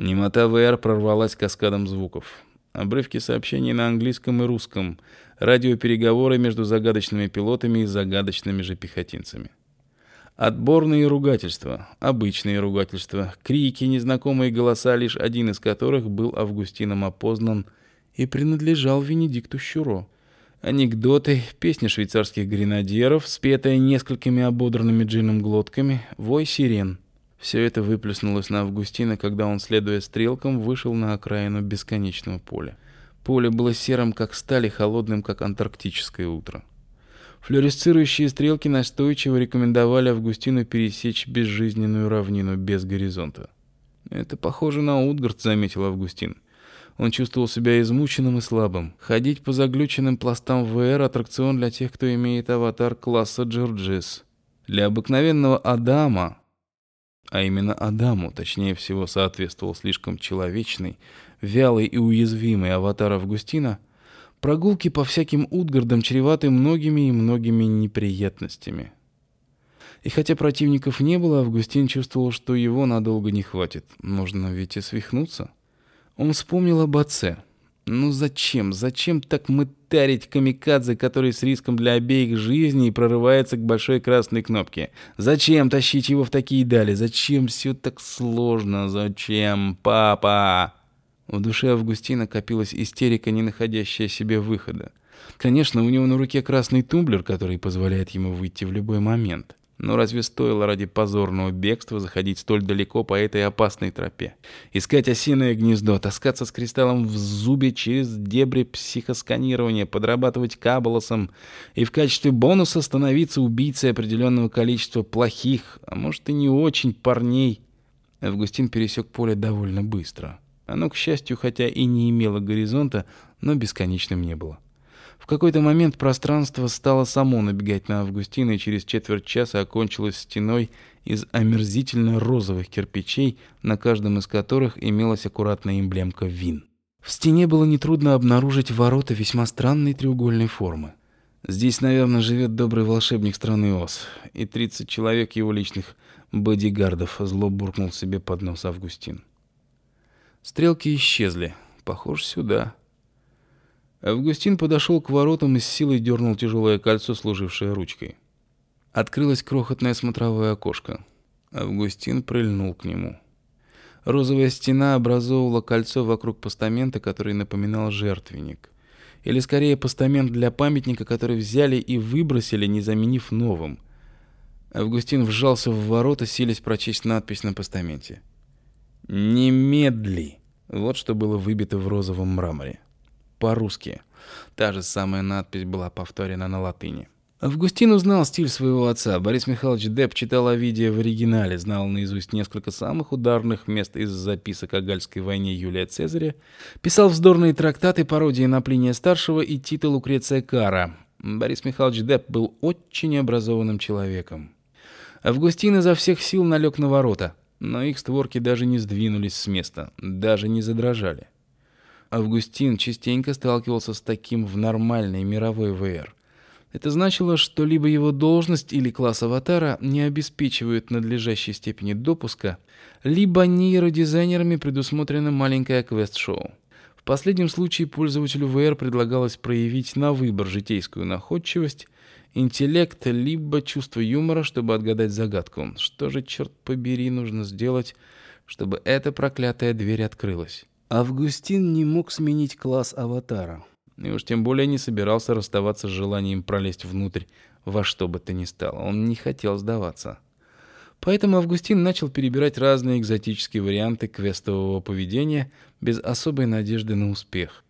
Немота ВР прорвалась каскадом звуков. Обрывки сообщений на английском и русском, радиопереговоры между загадочными пилотами и загадочными же пехотинцами. Отборные ругательства, обычные ругательства, крики, незнакомые голоса, лишь один из которых был Августином опознан и принадлежал Венедикту Щуро. Анекдоты, песни швейцарских гренадеров, спетая несколькими ободранными джином глотками, вой сирен. Все это выплеснулось на Августина, когда он, следуя стрелкам, вышел на окраину бесконечного поля. Поле было серым, как сталь, и холодным, как антарктическое утро. Флюоресцирующие стрелки настойчиво рекомендовали Августину пересечь безжизненную равнину без горизонта. «Это похоже на Утгард», — заметил Августин. Он чувствовал себя измученным и слабым. Ходить по заглюченным пластам ВР — аттракцион для тех, кто имеет аватар класса Джорджис. Для обыкновенного Адама, а именно Адаму, точнее всего, соответствовал слишком человечный, вялый и уязвимый аватар Августина, прогулки по всяким Утгардам чреваты многими и многими неприятностями. И хотя противников не было, Августин чувствовал, что его надолго не хватит. Можно ведь и свихнуться. Он вспомнил об отце. Ну зачем? Зачем так мытарить камикадзе, который с риском для обеих жизней прорывается к большой красной кнопке? Зачем тащить его в такие дали? Зачем все так сложно? Зачем, папа? В душе Августина копилась истерика, не находящая себе выхода. Конечно, у него на руке красный тумблер, который позволяет ему выйти в любой момент. Но разве стоило ради позорного бегства заходить столь далеко по этой опасной тропе? Искать осиное гнездо, таскаться с кристаллом в зубе через дебри психосканирования, подрабатывать кабалосом и в качестве бонуса становиться убийцей определенного количества плохих, а может и не очень парней. Августин пересек поле довольно быстро. Оно, к счастью, хотя и не имело горизонта, но бесконечным не было. В какой-то момент пространство стало само набегать на Августина и через четверть часа окончилось стеной из омерзительно розовых кирпичей, на каждом из которых имелась аккуратная эмблемка ВИН. В стене было нетрудно обнаружить ворота весьма странной треугольной формы. Здесь, наверное, живет добрый волшебник страны Оз, и 30 человек его личных бодигардов, зло буркнул себе под нос Августин. Стрелки исчезли. Похоже, сюда. Августин подошел к воротам и с силой дернул тяжелое кольцо, служившее ручкой. Открылось крохотное смотровое окошко. Августин прильнул к нему. Розовая стена образовывала кольцо вокруг постамента, который напоминал жертвенник. Или скорее постамент для памятника, который взяли и выбросили, не заменив новым. Августин вжался в ворота, силясь прочесть надпись на постаменте. «Немедли!» Вот что было выбито в розовом мраморе по-русски. Та же самая надпись была повторена на латыни. Августин узнал стиль своего отца. Борис Михайлович Депп читал Овидия в оригинале, знал наизусть несколько самых ударных мест из записок о Гальской войне Юлия Цезаря, писал вздорные трактаты, пародии на Плиния Старшего и Тита Лукреция Кара. Борис Михайлович Депп был очень образованным человеком. Августин изо всех сил налег на ворота, но их створки даже не сдвинулись с места, даже не задрожали. Августин частенько сталкивался с таким в нормальной мировой ВР. Это значило, что либо его должность или класс аватара не обеспечивают надлежащей степени допуска, либо нейродизайнерами предусмотрено маленькое квест-шоу. В последнем случае пользователю VR предлагалось проявить на выбор житейскую находчивость, интеллект, либо чувство юмора, чтобы отгадать загадку. Что же, черт побери, нужно сделать, чтобы эта проклятая дверь открылась? Августин не мог сменить класс аватара. И уж тем более не собирался расставаться с желанием пролезть внутрь во что бы то ни стало. Он не хотел сдаваться. Поэтому Августин начал перебирать разные экзотические варианты квестового поведения без особой надежды на успех.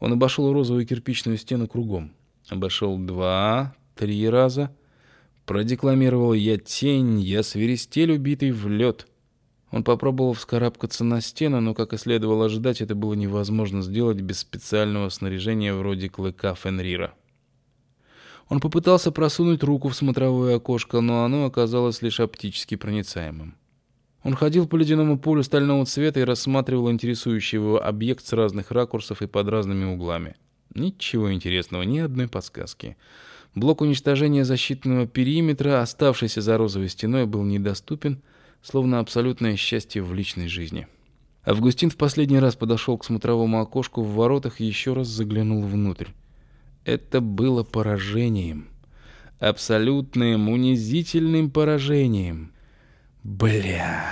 Он обошел розовую кирпичную стену кругом. Обошел два, три раза. Продекламировал «Я тень, я свиристель, убитый в лед». Он попробовал вскарабкаться на стену, но, как и следовало ожидать, это было невозможно сделать без специального снаряжения вроде клыка Фенрира. Он попытался просунуть руку в смотровое окошко, но оно оказалось лишь оптически проницаемым. Он ходил по ледяному полю стального цвета и рассматривал интересующий его объект с разных ракурсов и под разными углами. Ничего интересного, ни одной подсказки. Блок уничтожения защитного периметра, оставшийся за розовой стеной, был недоступен, словно абсолютное счастье в личной жизни. Августин в последний раз подошел к смотровому окошку в воротах и еще раз заглянул внутрь. Это было поражением. Абсолютным, унизительным поражением. Бля...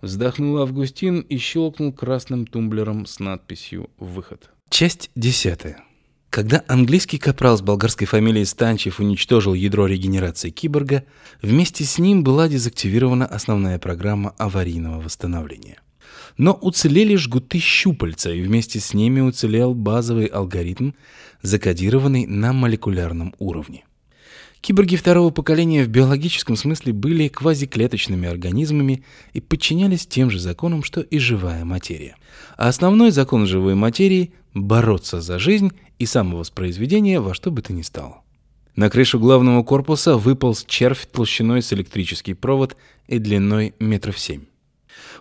Вздохнул Августин и щелкнул красным тумблером с надписью «Выход». Часть десятая. Когда английский капрал с болгарской фамилией Станчев уничтожил ядро регенерации киборга, вместе с ним была дезактивирована основная программа аварийного восстановления. Но уцелели жгуты щупальца, и вместе с ними уцелел базовый алгоритм, закодированный на молекулярном уровне. Киборги второго поколения в биологическом смысле были квазиклеточными организмами и подчинялись тем же законам, что и живая материя. А основной закон живой материи – бороться за жизнь и самовоспроизведение во что бы то ни стало. На крышу главного корпуса выполз червь толщиной с электрический провод и длиной метров семь.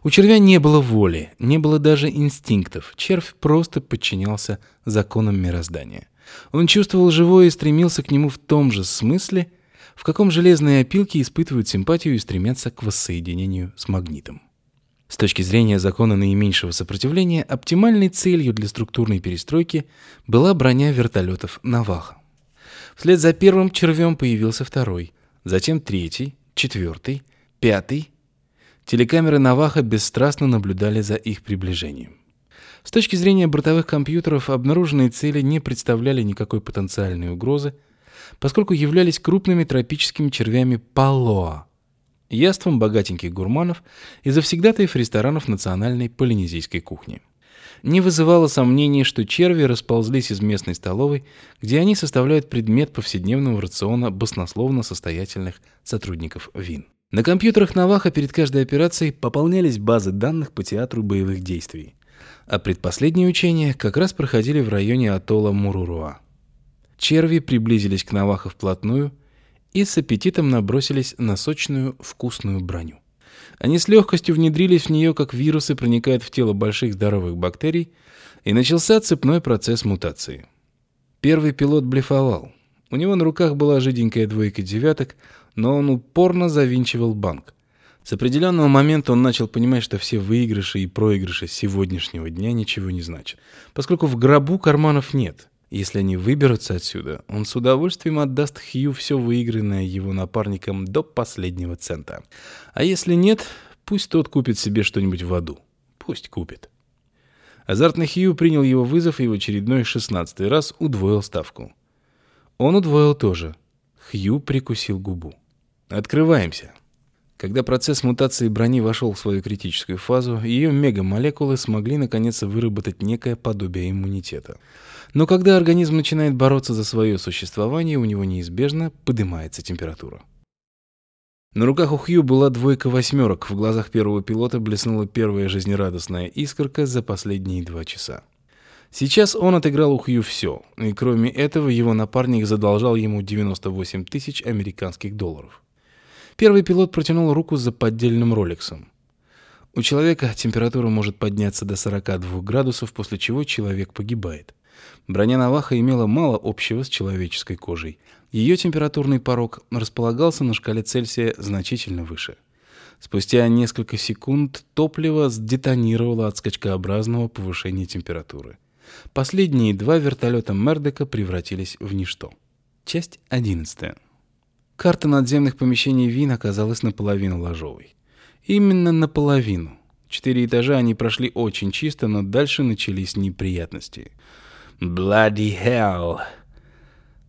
У червя не было воли, не было даже инстинктов. Червь просто подчинялся законам мироздания. Он чувствовал живое и стремился к нему в том же смысле, в каком железные опилки испытывают симпатию и стремятся к воссоединению с магнитом. С точки зрения закона наименьшего сопротивления, оптимальной целью для структурной перестройки была броня вертолетов «Наваха». Вслед за первым червем появился второй, затем третий, четвертый, пятый. Телекамеры «Наваха» бесстрастно наблюдали за их приближением. С точки зрения бортовых компьютеров, обнаруженные цели не представляли никакой потенциальной угрозы, поскольку являлись крупными тропическими червями палоа, яством богатеньких гурманов и завсегдатаев ресторанов национальной полинезийской кухни. Не вызывало сомнений, что черви расползлись из местной столовой, где они составляют предмет повседневного рациона баснословно состоятельных сотрудников ВИН. На компьютерах Наваха перед каждой операцией пополнялись базы данных по театру боевых действий, а предпоследние учения как раз проходили в районе атолла Муруруа. Черви приблизились к Наваха вплотную – и с аппетитом набросились на сочную вкусную броню. Они с легкостью внедрились в нее, как вирусы проникают в тело больших здоровых бактерий, и начался цепной процесс мутации. Первый пилот блефовал. У него на руках была жиденькая двойка девяток, но он упорно завинчивал банк. С определенного момента он начал понимать, что все выигрыши и проигрыши сегодняшнего дня ничего не значат, поскольку в гробу карманов нет — если они выберутся отсюда, он с удовольствием отдаст Хью все выигранное его напарником до последнего цента. А если нет, пусть тот купит себе что-нибудь в аду. Пусть купит. Азартный Хью принял его вызов и в очередной шестнадцатый раз удвоил ставку. Он удвоил тоже. Хью прикусил губу. «Открываемся». Когда процесс мутации брони вошел в свою критическую фазу, ее мегамолекулы смогли наконец выработать некое подобие иммунитета. Но когда организм начинает бороться за свое существование, у него неизбежно поднимается температура. На руках у Хью была двойка восьмерок, в глазах первого пилота блеснула первая жизнерадостная искорка за последние два часа. Сейчас он отыграл у Хью все, и кроме этого его напарник задолжал ему 98 тысяч американских долларов. Первый пилот протянул руку за поддельным роликсом. У человека температура может подняться до 42 градусов, после чего человек погибает. Броня Наваха имела мало общего с человеческой кожей. Ее температурный порог располагался на шкале Цельсия значительно выше. Спустя несколько секунд топливо сдетонировало от скачкообразного повышения температуры. Последние два вертолета Мердека превратились в ничто. Часть одиннадцатая. Карта надземных помещений ВИН оказалась наполовину ложовой. Именно наполовину. Четыре этажа они прошли очень чисто, но дальше начались неприятности. Bloody hell.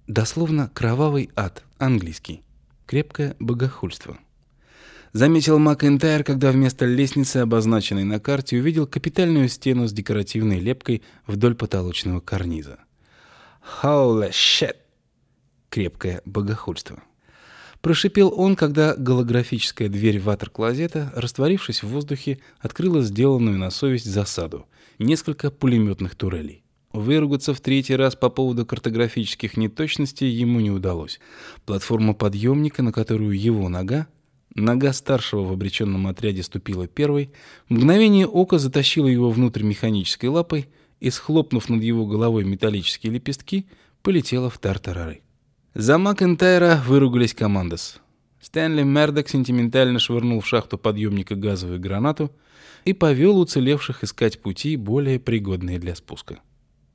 Дословно «кровавый ад», английский. Крепкое богохульство. Заметил Макентайр, когда вместо лестницы, обозначенной на карте, увидел капитальную стену с декоративной лепкой вдоль потолочного карниза. Holy shit! Крепкое богохульство. Прошипел он, когда голографическая дверь ватер-клозета, растворившись в воздухе, открыла сделанную на совесть засаду. Несколько пулеметных турелей. Выругаться в третий раз по поводу картографических неточностей ему не удалось. Платформа подъемника, на которую его нога, нога старшего в обреченном отряде ступила первой, мгновение ока затащила его внутрь механической лапой и, схлопнув над его головой металлические лепестки, полетела в тартарары. За Макентайра выругались командос. Стэнли Мердок сентиментально швырнул в шахту подъемника газовую гранату, и повел уцелевших искать пути, более пригодные для спуска.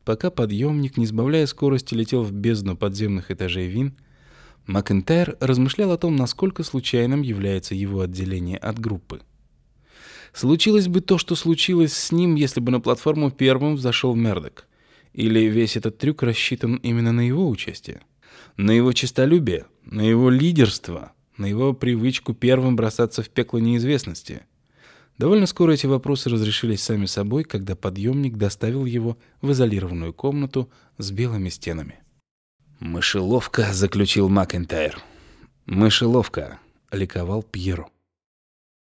Пока подъемник, не сбавляя скорости, летел в бездну подземных этажей Вин, Макентайр размышлял о том, насколько случайным является его отделение от группы. Случилось бы то, что случилось с ним, если бы на платформу первым взошел Мердок. Или весь этот трюк рассчитан именно на его участие? На его честолюбие, на его лидерство, на его привычку первым бросаться в пекло неизвестности. Довольно скоро эти вопросы разрешились сами собой, когда подъемник доставил его в изолированную комнату с белыми стенами. «Мышеловка», — заключил Макентайр. «Мышеловка», — ликовал Пьеро.